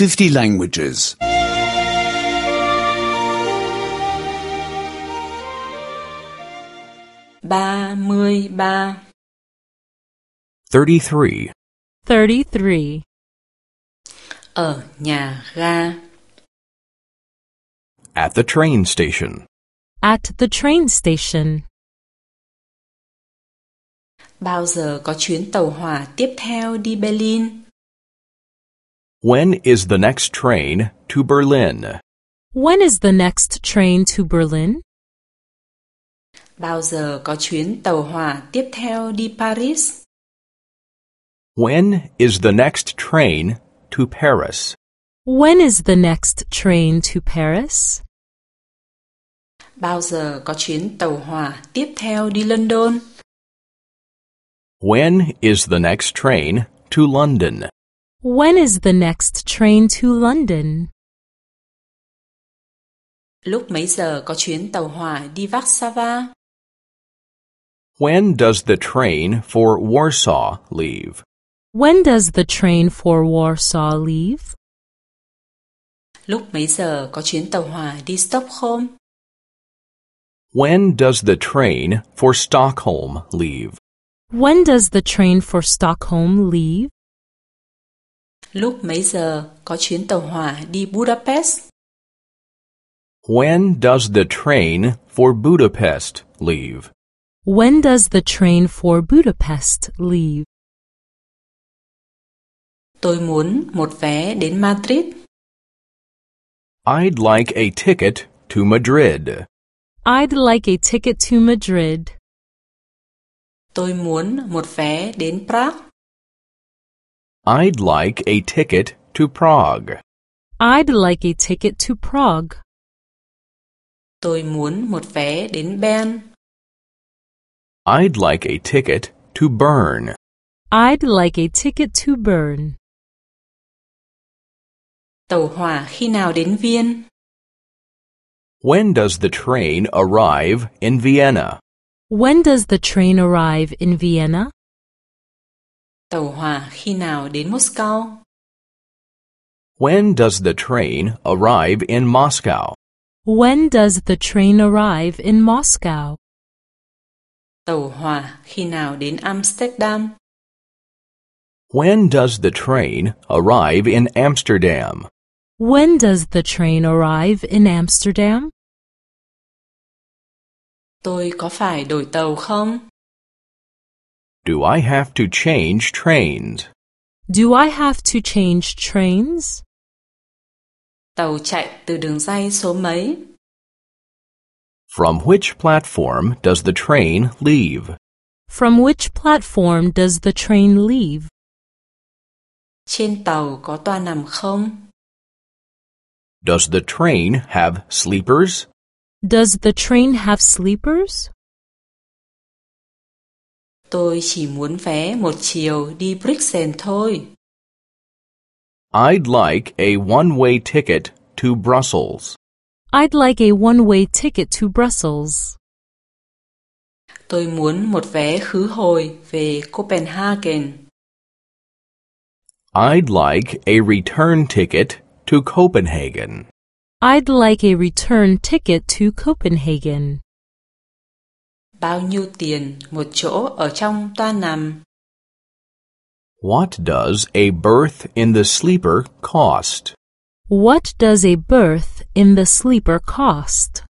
50 languages. 33 33. 33. Ở nhà ga At the train station. At the train station. Bao giờ có chuyến tàu hỏa tiếp theo đi Berlin? When is the next train to Berlin? When is the next train to Berlin? Bao giờ có chuyến tàu hỏa tiếp theo đi Paris? When is the next train to Paris? When is the next train to Paris? Bao giờ có chuyến tàu hỏa tiếp theo đi London? When is the next train to London? When is the next train to London? Lúc mấy giờ có chuyến tàu hỏa đi Warsaw? When does the train for Warsaw leave? When does the train for Warsaw leave? Lúc mấy giờ có chuyến tàu hỏa đi Stockholm? When does the train for Stockholm leave? When does the train for Stockholm leave? Lúc mấy giờ có chuyến tàu hỏa đi Budapest? When does the train for Budapest leave? When does the train for Budapest leave? Tôi muốn một vé đến Madrid. I'd like a ticket to Madrid. I'd like a ticket to Madrid. Tôi muốn một vé đến Prague. I'd like a ticket to Prague. I'd like a ticket to Prague. Tôi muốn một vé đến Bern. I'd like a ticket to Bern. I'd like a ticket to Bern. Tàu hỏa khi nào đến Viên? When does the train arrive in Vienna? When does the train arrive in Vienna? Tàu hỏa khi nào đến Moscow? When does the train arrive in Moscow? When does the train arrive in Moscow? Tàu hỏa khi nào đến Amsterdam? When does the train arrive in Amsterdam? When does the train arrive in Amsterdam? Tôi có phải đổi tàu không? Do I have to change trains? Do I have to change trains? Tàu chạy từ đường ray số mấy? From which platform does the train leave? From which platform does the train leave? Trên tàu có toa nằm không? Does the train have sleepers? Does the train have sleepers? Tôi chỉ muốn vé một chiều đi Bruxelles thôi. I'd like a one-way ticket to Brussels. I'd like a one-way ticket to Brussels. Tôi muốn một vé khứ hồi về Copenhagen. I'd like a return ticket to Copenhagen. I'd like a return ticket to Copenhagen. Bao nhiêu tiền một chỗ ở trong toa nằm? What does a berth in the sleeper cost? What does a berth in the sleeper cost?